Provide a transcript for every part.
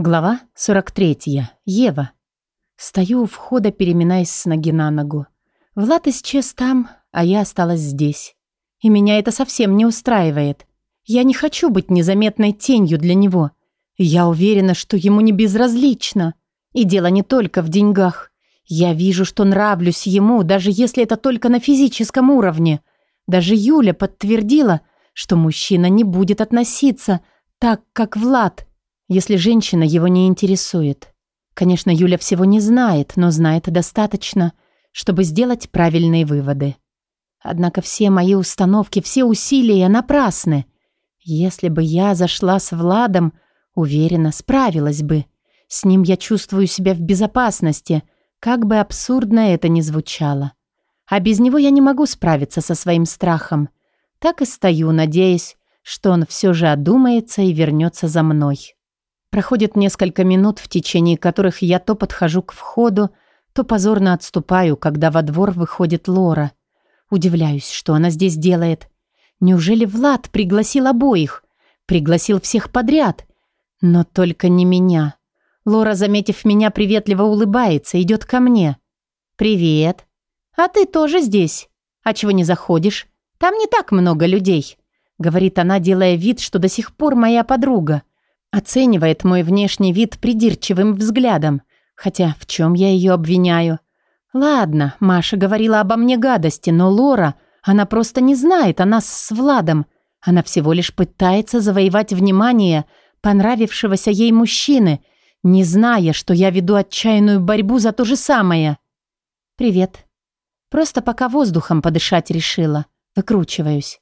Глава 43. Ева. Стою у входа, переминаясь с ноги на ногу. Влад исчез там, а я осталась здесь. И меня это совсем не устраивает. Я не хочу быть незаметной тенью для него. Я уверена, что ему не безразлично. И дело не только в деньгах. Я вижу, что нравлюсь ему, даже если это только на физическом уровне. Даже Юля подтвердила, что мужчина не будет относиться так, как Влад – если женщина его не интересует. Конечно, Юля всего не знает, но знает достаточно, чтобы сделать правильные выводы. Однако все мои установки, все усилия напрасны. Если бы я зашла с Владом, уверенно справилась бы. С ним я чувствую себя в безопасности, как бы абсурдно это ни звучало. А без него я не могу справиться со своим страхом. Так и стою, надеясь, что он все же одумается и вернется за мной. Проходит несколько минут, в течение которых я то подхожу к входу, то позорно отступаю, когда во двор выходит Лора. Удивляюсь, что она здесь делает. Неужели Влад пригласил обоих? Пригласил всех подряд? Но только не меня. Лора, заметив меня, приветливо улыбается, идет ко мне. «Привет. А ты тоже здесь? А чего не заходишь? Там не так много людей», — говорит она, делая вид, что до сих пор моя подруга. Оценивает мой внешний вид придирчивым взглядом. Хотя в чем я ее обвиняю? Ладно, Маша говорила обо мне гадости, но Лора, она просто не знает о нас с Владом. Она всего лишь пытается завоевать внимание понравившегося ей мужчины, не зная, что я веду отчаянную борьбу за то же самое. «Привет. Просто пока воздухом подышать решила. Выкручиваюсь.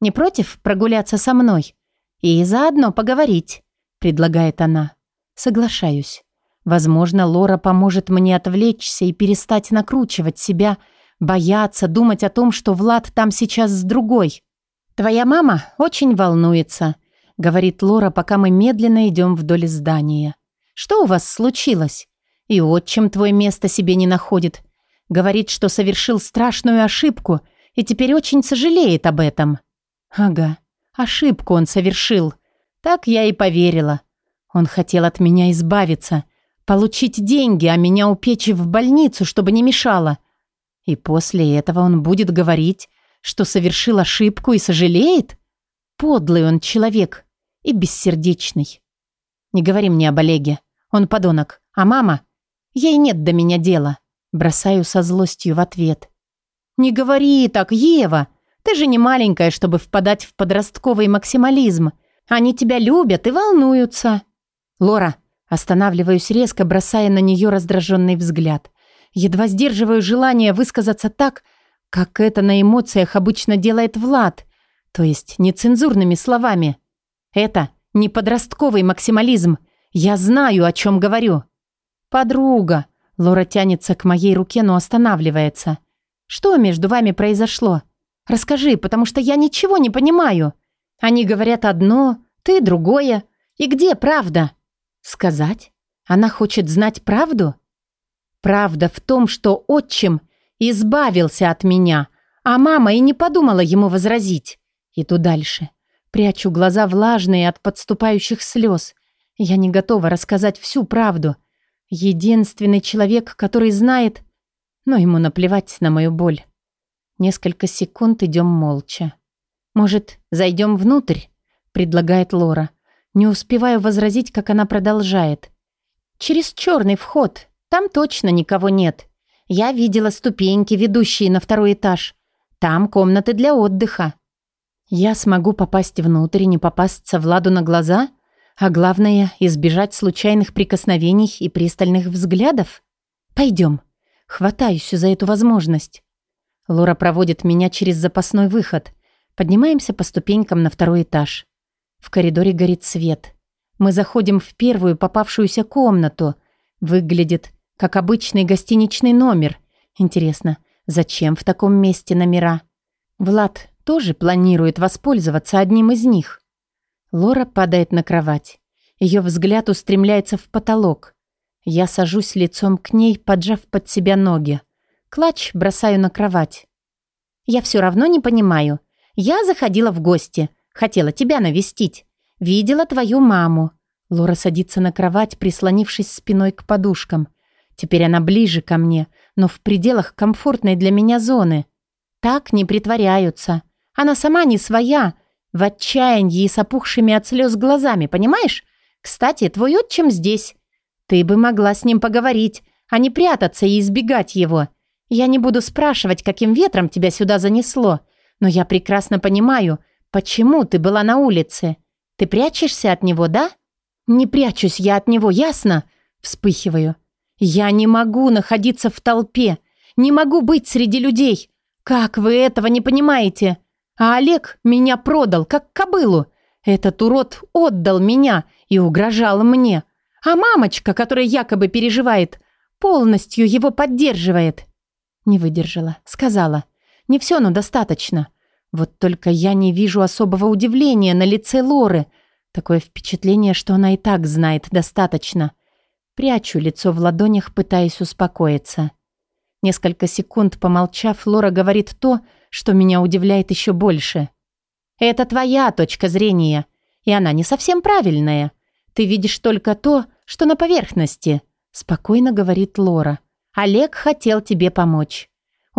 Не против прогуляться со мной? И заодно поговорить?» предлагает она. Соглашаюсь. Возможно, Лора поможет мне отвлечься и перестать накручивать себя, бояться, думать о том, что Влад там сейчас с другой. Твоя мама очень волнуется, говорит Лора, пока мы медленно идем вдоль здания. Что у вас случилось? И отчим твой место себе не находит. Говорит, что совершил страшную ошибку и теперь очень сожалеет об этом. Ага, ошибку он совершил. Так я и поверила. Он хотел от меня избавиться, получить деньги, а меня упечь в больницу, чтобы не мешало. И после этого он будет говорить, что совершил ошибку и сожалеет? Подлый он человек и бессердечный. Не говори мне об Олеге. Он подонок. А мама? Ей нет до меня дела. Бросаю со злостью в ответ. «Не говори так, Ева. Ты же не маленькая, чтобы впадать в подростковый максимализм. Они тебя любят и волнуются. Лора, останавливаюсь резко, бросая на нее раздраженный взгляд. Едва сдерживаю желание высказаться так, как это на эмоциях обычно делает Влад, то есть нецензурными словами. Это не подростковый максимализм. Я знаю, о чем говорю. Подруга. Лора тянется к моей руке, но останавливается. Что между вами произошло? Расскажи, потому что я ничего не понимаю. Они говорят одно, ты другое. И где правда? Сказать? Она хочет знать правду? Правда в том, что отчим избавился от меня, а мама и не подумала ему возразить. Иду дальше. Прячу глаза влажные от подступающих слез. Я не готова рассказать всю правду. Единственный человек, который знает, но ему наплевать на мою боль. Несколько секунд идем молча. «Может, зайдем внутрь?» – предлагает Лора. Не успеваю возразить, как она продолжает. «Через черный вход. Там точно никого нет. Я видела ступеньки, ведущие на второй этаж. Там комнаты для отдыха». «Я смогу попасть внутрь и не попасться Владу на глаза?» А главное, избежать случайных прикосновений и пристальных взглядов? Пойдем. Хватаюсь за эту возможность. Лора проводит меня через запасной выход. Поднимаемся по ступенькам на второй этаж. В коридоре горит свет. Мы заходим в первую попавшуюся комнату. Выглядит как обычный гостиничный номер. Интересно, зачем в таком месте номера? Влад тоже планирует воспользоваться одним из них. Лора падает на кровать. Ее взгляд устремляется в потолок. Я сажусь лицом к ней, поджав под себя ноги. Клач бросаю на кровать. «Я все равно не понимаю», я заходила в гости. Хотела тебя навестить. Видела твою маму. Лора садится на кровать, прислонившись спиной к подушкам. Теперь она ближе ко мне, но в пределах комфортной для меня зоны. Так не притворяются. Она сама не своя, в отчаянии и с опухшими от слез глазами, понимаешь? Кстати, твой отчим здесь. Ты бы могла с ним поговорить, а не прятаться и избегать его. Я не буду спрашивать, каким ветром тебя сюда занесло. Но я прекрасно понимаю, почему ты была на улице. Ты прячешься от него, да? Не прячусь я от него, ясно? Вспыхиваю. Я не могу находиться в толпе. Не могу быть среди людей. Как вы этого не понимаете? А Олег меня продал, как кобылу. Этот урод отдал меня и угрожал мне. А мамочка, которая якобы переживает, полностью его поддерживает. Не выдержала. Сказала. Не все, но достаточно. Вот только я не вижу особого удивления на лице Лоры. Такое впечатление, что она и так знает достаточно. Прячу лицо в ладонях, пытаясь успокоиться. Несколько секунд помолчав, Лора говорит то, что меня удивляет еще больше. «Это твоя точка зрения, и она не совсем правильная. Ты видишь только то, что на поверхности», — спокойно говорит Лора. «Олег хотел тебе помочь.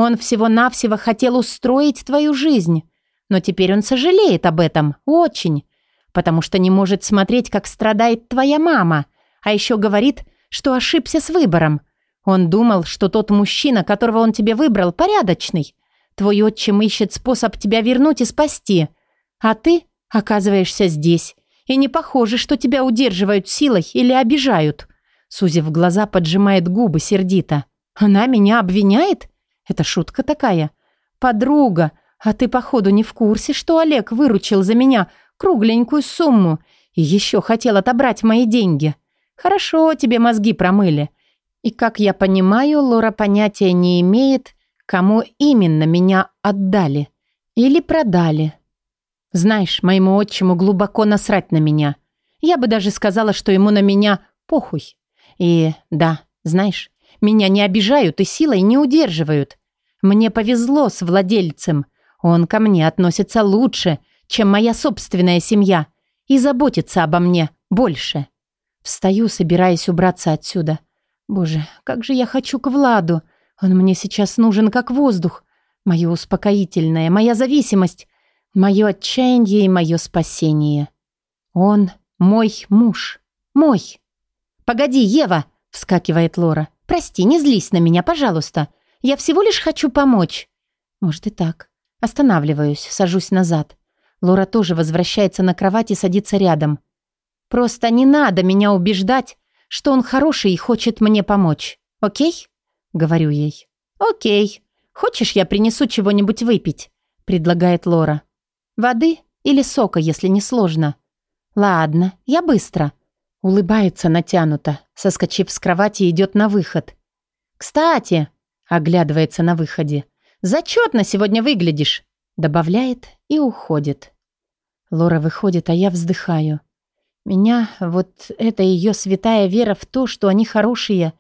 Он всего-навсего хотел устроить твою жизнь. Но теперь он сожалеет об этом. Очень. Потому что не может смотреть, как страдает твоя мама. А еще говорит, что ошибся с выбором. Он думал, что тот мужчина, которого он тебе выбрал, порядочный. Твой отчим ищет способ тебя вернуть и спасти. А ты оказываешься здесь. И не похоже, что тебя удерживают силой или обижают. Сузив глаза, поджимает губы сердито. Она меня обвиняет? Это шутка такая. Подруга, а ты, походу, не в курсе, что Олег выручил за меня кругленькую сумму и еще хотел отобрать мои деньги. Хорошо, тебе мозги промыли. И, как я понимаю, Лора понятия не имеет, кому именно меня отдали или продали. Знаешь, моему отчиму глубоко насрать на меня. Я бы даже сказала, что ему на меня похуй. И да, знаешь, меня не обижают и силой не удерживают. Мне повезло с владельцем. Он ко мне относится лучше, чем моя собственная семья, и заботится обо мне больше. Встаю, собираясь убраться отсюда. Боже, как же я хочу к Владу. Он мне сейчас нужен как воздух. Мое успокоительное, моя зависимость, мое отчаяние и мое спасение. Он мой муж. Мой. «Погоди, Ева!» — вскакивает Лора. «Прости, не злись на меня, пожалуйста. Я всего лишь хочу помочь». «Может и так». Останавливаюсь, сажусь назад. Лора тоже возвращается на кровать и садится рядом. «Просто не надо меня убеждать, что он хороший и хочет мне помочь. Окей?» — говорю ей. «Окей. Хочешь, я принесу чего-нибудь выпить?» — предлагает Лора. «Воды или сока, если не сложно?» «Ладно, я быстро». Улыбается натянуто, соскочив с кровати, идет на выход. «Кстати!» Оглядывается на выходе. «Зачетно сегодня выглядишь!» Добавляет и уходит. Лора выходит, а я вздыхаю. Меня вот эта ее святая вера в то, что они хорошие,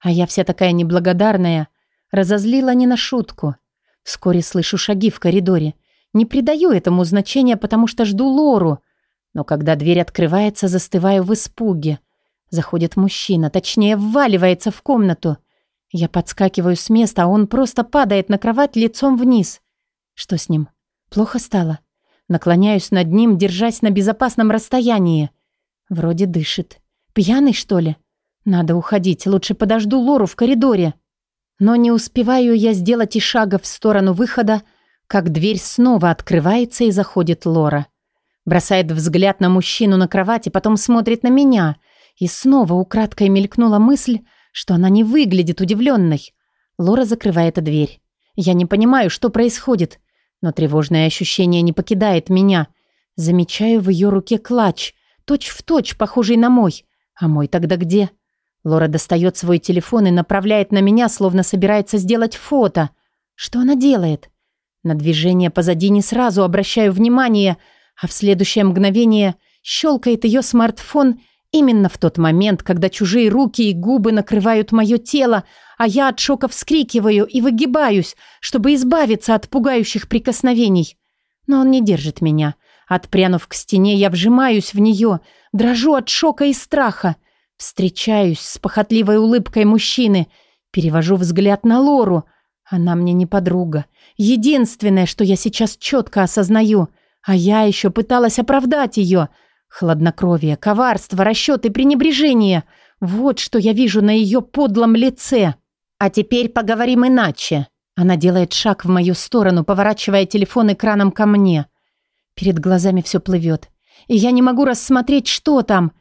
а я вся такая неблагодарная, разозлила не на шутку. Вскоре слышу шаги в коридоре. Не придаю этому значения, потому что жду Лору. Но когда дверь открывается, застываю в испуге. Заходит мужчина, точнее, вваливается в комнату. Я подскакиваю с места, а он просто падает на кровать лицом вниз. Что с ним? Плохо стало? Наклоняюсь над ним, держась на безопасном расстоянии. Вроде дышит. Пьяный, что ли? Надо уходить, лучше подожду Лору в коридоре. Но не успеваю я сделать и шага в сторону выхода, как дверь снова открывается и заходит Лора. Бросает взгляд на мужчину на кровати, потом смотрит на меня. И снова украдкой мелькнула мысль, что она не выглядит удивленной. Лора закрывает дверь. Я не понимаю, что происходит, но тревожное ощущение не покидает меня. Замечаю в ее руке клатч, точь-в-точь точь похожий на мой. А мой тогда где? Лора достает свой телефон и направляет на меня, словно собирается сделать фото. Что она делает? На движение позади не сразу обращаю внимание, а в следующее мгновение щелкает ее смартфон – Именно в тот момент, когда чужие руки и губы накрывают мое тело, а я от шока вскрикиваю и выгибаюсь, чтобы избавиться от пугающих прикосновений. Но он не держит меня. Отпрянув к стене, я вжимаюсь в нее, дрожу от шока и страха. Встречаюсь с похотливой улыбкой мужчины, перевожу взгляд на Лору. Она мне не подруга. Единственное, что я сейчас четко осознаю, а я еще пыталась оправдать ее — Хладнокровие, коварство, расчет и пренебрежение – вот что я вижу на ее подлом лице. А теперь поговорим иначе. Она делает шаг в мою сторону, поворачивая телефон экраном ко мне. Перед глазами все плывет. И я не могу рассмотреть, что там.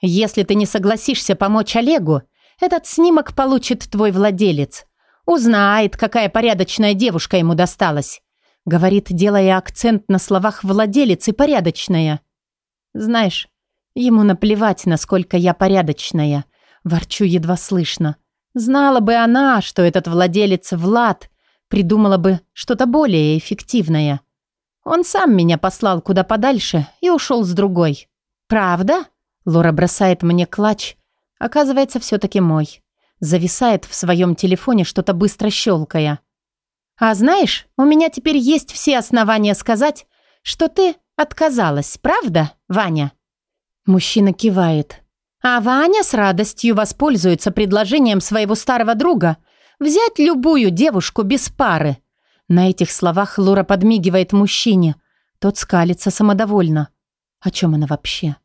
Если ты не согласишься помочь Олегу, этот снимок получит твой владелец. Узнает, какая порядочная девушка ему досталась. Говорит, делая акцент на словах «владелец» и «порядочная». Знаешь, ему наплевать, насколько я порядочная. Ворчу едва слышно. Знала бы она, что этот владелец Влад придумала бы что-то более эффективное. Он сам меня послал куда подальше и ушел с другой. «Правда?» Лора бросает мне клатч. Оказывается, все-таки мой. Зависает в своем телефоне, что-то быстро щелкая. «А знаешь, у меня теперь есть все основания сказать, что ты отказалась, правда?» Ваня. Мужчина кивает. А Ваня с радостью воспользуется предложением своего старого друга взять любую девушку без пары. На этих словах Лура подмигивает мужчине. Тот скалится самодовольно. О чем она вообще?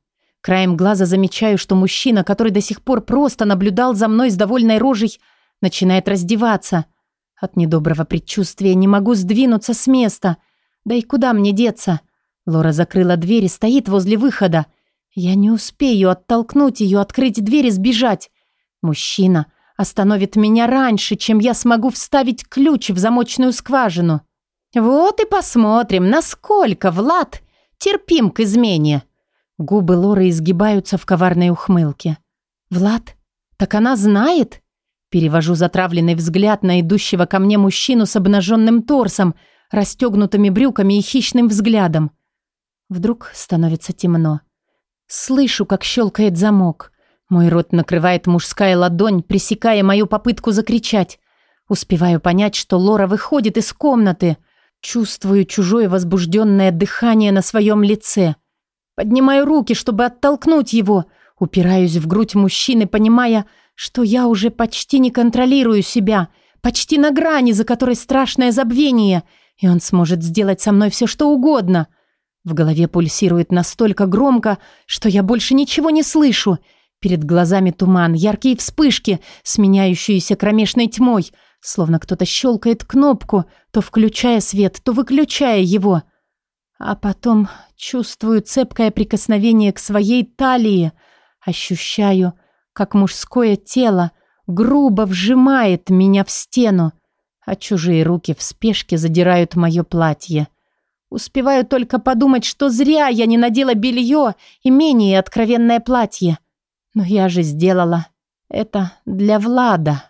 Краем глаза замечаю, что мужчина, который до сих пор просто наблюдал за мной с довольной рожей, начинает раздеваться. От недоброго предчувствия не могу сдвинуться с места. Да и куда мне деться? Лора закрыла дверь и стоит возле выхода. Я не успею оттолкнуть ее, открыть дверь и сбежать. Мужчина остановит меня раньше, чем я смогу вставить ключ в замочную скважину. Вот и посмотрим, насколько Влад терпим к измене. Губы Лоры изгибаются в коварной ухмылке. «Влад? Так она знает?» Перевожу затравленный взгляд на идущего ко мне мужчину с обнаженным торсом, расстегнутыми брюками и хищным взглядом. Вдруг становится темно. Слышу, как щелкает замок. Мой рот накрывает мужская ладонь, пресекая мою попытку закричать. Успеваю понять, что Лора выходит из комнаты. Чувствую чужое возбужденное дыхание на своем лице. Поднимаю руки, чтобы оттолкнуть его. Упираюсь в грудь мужчины, понимая, что я уже почти не контролирую себя, почти на грани, за которой страшное забвение, и он сможет сделать со мной все, что угодно. В голове пульсирует настолько громко, что я больше ничего не слышу. Перед глазами туман, яркие вспышки, сменяющиеся кромешной тьмой, словно кто-то щелкает кнопку, то включая свет, то выключая его. А потом чувствую цепкое прикосновение к своей талии, ощущаю, как мужское тело грубо вжимает меня в стену, а чужие руки в спешке задирают мое платье. Успеваю только подумать, что зря я не надела белье и менее откровенное платье. Но я же сделала это для Влада.